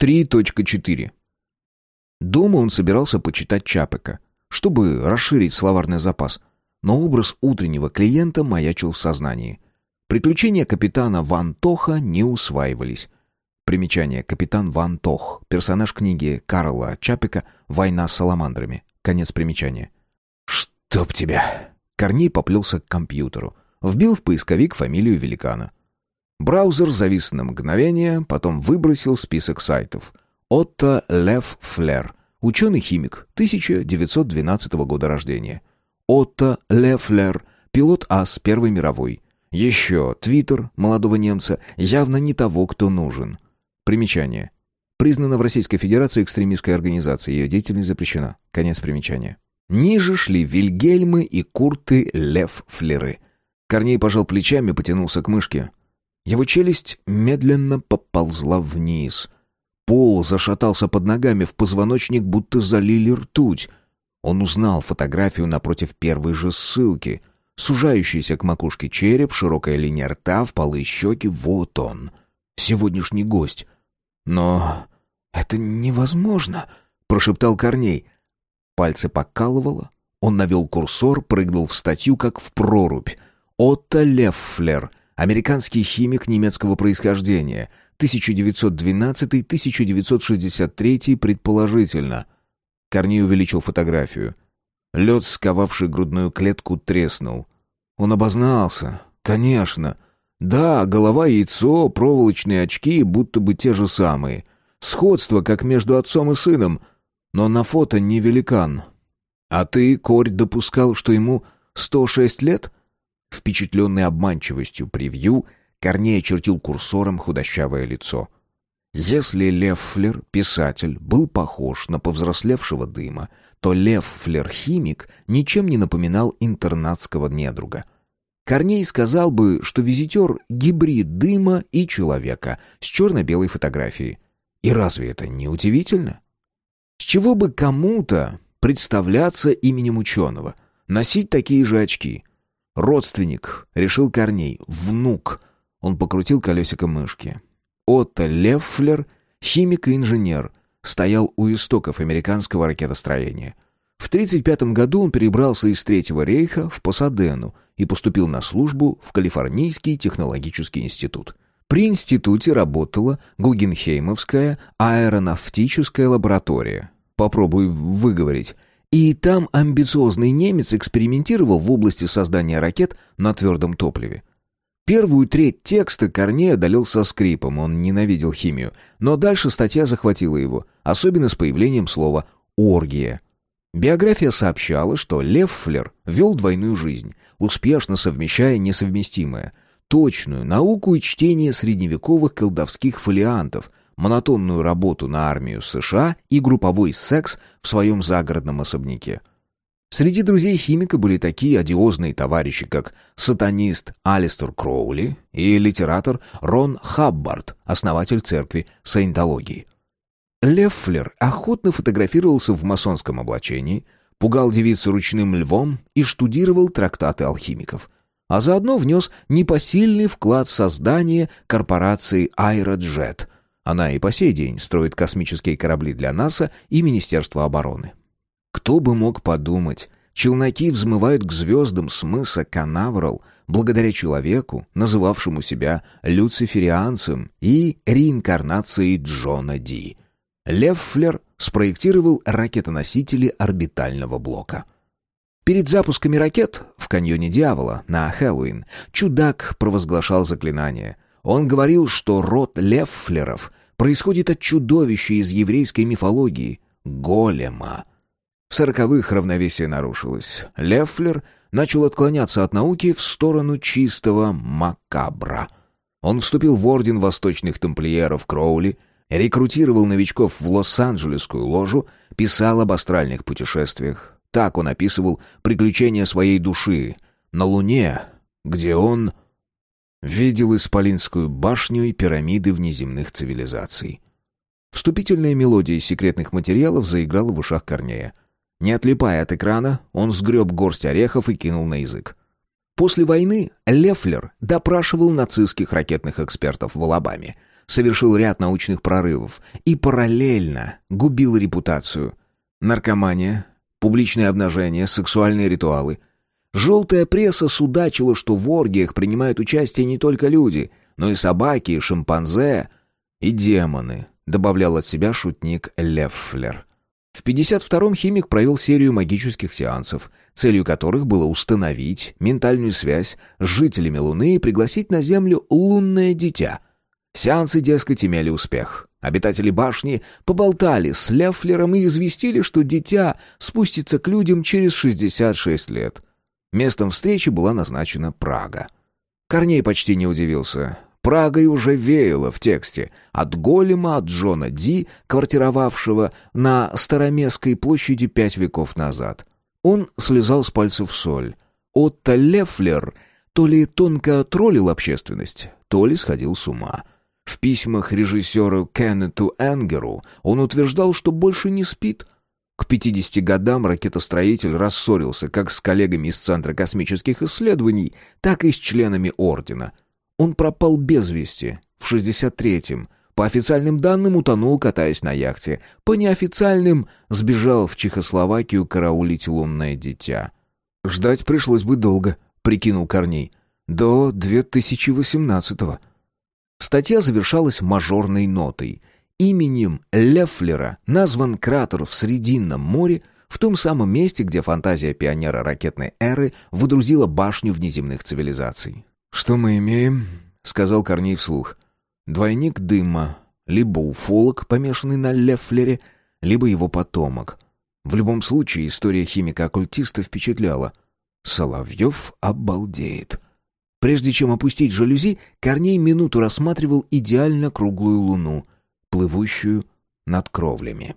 3.4. Дома он собирался почитать Чапека, чтобы расширить словарный запас, но образ утреннего клиента маячил в сознании. Приключения капитана Ван Тоха не усваивались. Примечание. Капитан Ван Тох. Персонаж книги Карла Чапека «Война с саламандрами». Конец примечания. «Чтоб тебя!» Корней поплелся к компьютеру. Вбил в поисковик фамилию великана. Браузер завис на мгновение, потом выбросил список сайтов. Отто Лев Флер. Ученый-химик, 1912 года рождения. Отто Лев Флер. Пилот АС Первой мировой. Еще Твиттер молодого немца, явно не того, кто нужен. Примечание. Признана в Российской Федерации экстремистской организацией, ее деятельность запрещена. Конец примечания. Ниже шли Вильгельмы и Курты Лев Флеры. Корней пожал плечами, потянулся к мышке. Его челюсть медленно поползла вниз. Пол зашатался под ногами, в позвоночник будто залили ртуть. Он узнал фотографию напротив первой же ссылки. Сужающийся к макушке череп, широкая линия рта, впалые щеки — вот он. Сегодняшний гость. Но это невозможно, — прошептал Корней — Пальцы покалывало. Он навел курсор, прыгнул в статью, как в прорубь. Отто Леффлер, американский химик немецкого происхождения, 1912-1963 предположительно. Корней увеличил фотографию. Лед, сковавший грудную клетку, треснул. Он обознался. Конечно. Да, голова, яйцо, проволочные очки, будто бы те же самые. Сходство, как между отцом и сыном — но на фото не великан. А ты, Корь, допускал, что ему 106 лет? Впечатленный обманчивостью превью, Корней очертил курсором худощавое лицо. Если Леффлер, писатель, был похож на повзрослевшего дыма, то Леффлер, химик, ничем не напоминал интернатского недруга. Корней сказал бы, что визитер — гибрид дыма и человека с черно-белой фотографией. И разве это не удивительно? С чего бы кому-то представляться именем ученого, носить такие же очки? Родственник, решил Корней, внук. Он покрутил колесико мышки. Отто Леффлер, химик и инженер, стоял у истоков американского ракетостроения. В 1935 году он перебрался из Третьего рейха в Пасадену и поступил на службу в Калифорнийский технологический институт. При институте работала Гугенхеймовская аэронавтическая лаборатория. Попробую выговорить. И там амбициозный немец экспериментировал в области создания ракет на твердом топливе. Первую треть текста Корней одолел со скрипом, он ненавидел химию, но дальше статья захватила его, особенно с появлением слова «оргия». Биография сообщала, что Леффлер вел двойную жизнь, успешно совмещая несовместимое – точную науку и чтение средневековых колдовских фолиантов, монотонную работу на армию США и групповой секс в своем загородном особняке. Среди друзей химика были такие одиозные товарищи, как сатанист Алистер Кроули и литератор Рон Хаббард, основатель церкви саентологии. Леффлер охотно фотографировался в масонском облачении, пугал девицу ручным львом и штудировал трактаты алхимиков – а заодно внес непосильный вклад в создание корпорации «Аэроджет». Она и по сей день строит космические корабли для НАСА и Министерства обороны. Кто бы мог подумать, челноки взмывают к звездам с мыса Канаверал благодаря человеку, называвшему себя люциферианцем и реинкарнацией Джона Ди. Леффлер спроектировал ракетоносители орбитального блока — Перед запусками ракет в каньоне Дьявола на Хэллоуин чудак провозглашал заклинание. Он говорил, что род Леффлеров происходит от чудовища из еврейской мифологии — голема. В сороковых равновесие нарушилось. Леффлер начал отклоняться от науки в сторону чистого макабра. Он вступил в орден восточных тамплиеров Кроули, рекрутировал новичков в Лос-Анджелесскую ложу, писал об астральных путешествиях. Так он описывал приключения своей души на Луне, где он видел Исполинскую башню и пирамиды внеземных цивилизаций. Вступительная мелодия секретных материалов заиграла в ушах Корнея. Не отлипая от экрана, он сгреб горсть орехов и кинул на язык. После войны Лефлер допрашивал нацистских ракетных экспертов в Алабаме. совершил ряд научных прорывов и параллельно губил репутацию. Наркомания, публичное обнажение, сексуальные ритуалы. Желтая пресса судачила, что в оргиях принимают участие не только люди, но и собаки, и шимпанзе, и демоны, добавлял от себя шутник Леффлер. В 52-м химик провел серию магических сеансов, целью которых было установить ментальную связь с жителями Луны и пригласить на Землю лунное дитя. Сеансы, дескать, имели успех. Обитатели башни поболтали с Леффлером и известили, что дитя спустится к людям через 66 лет. Местом встречи была назначена Прага. Корней почти не удивился. Прагой уже веяло в тексте. От голема, от Джона Ди, квартировавшего на Староместской площади пять веков назад. Он слезал с пальцев соль. Отто Лефлер то ли тонко троллил общественность, то ли сходил с ума. В письмах режиссеру Кеннету Энгеру он утверждал, что больше не спит. К 50 годам ракетостроитель рассорился как с коллегами из Центра космических исследований, так и с членами Ордена — он пропал без вести в 63-м. По официальным данным утонул, катаясь на яхте. По неофициальным сбежал в Чехословакию караулить лунное дитя. «Ждать пришлось бы долго», — прикинул Корней. «До 2018-го». Статья завершалась мажорной нотой. Именем Лефлера назван кратер в Срединном море, в том самом месте, где фантазия пионера ракетной эры выдрузила башню внеземных цивилизаций. «Что мы имеем?» — сказал Корней вслух. «Двойник дыма, либо уфолог, помешанный на Лефлере, либо его потомок. В любом случае, история химика-оккультиста впечатляла. Соловьев обалдеет». Прежде чем опустить жалюзи, Корней минуту рассматривал идеально круглую луну, плывущую над кровлями.